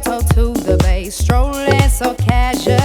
kyoto to the bay. Strolling so casual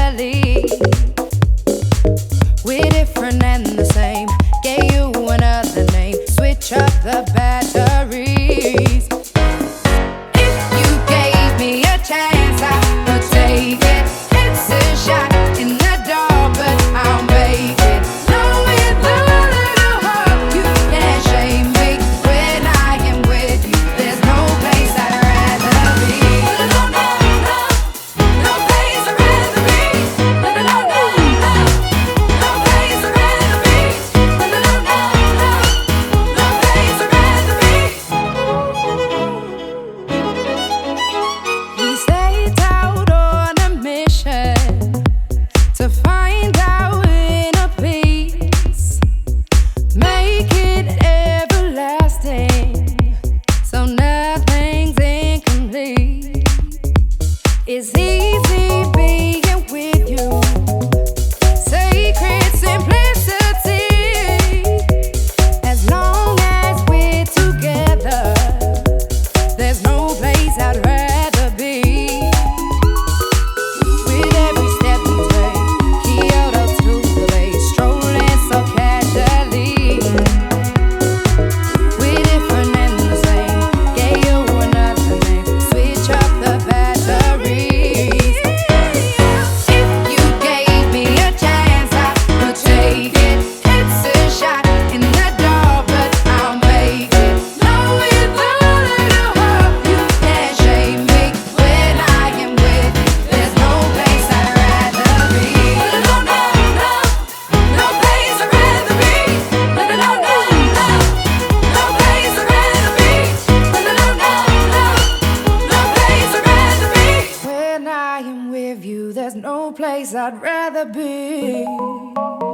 place I'd rather be.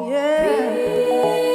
Yeah. Be.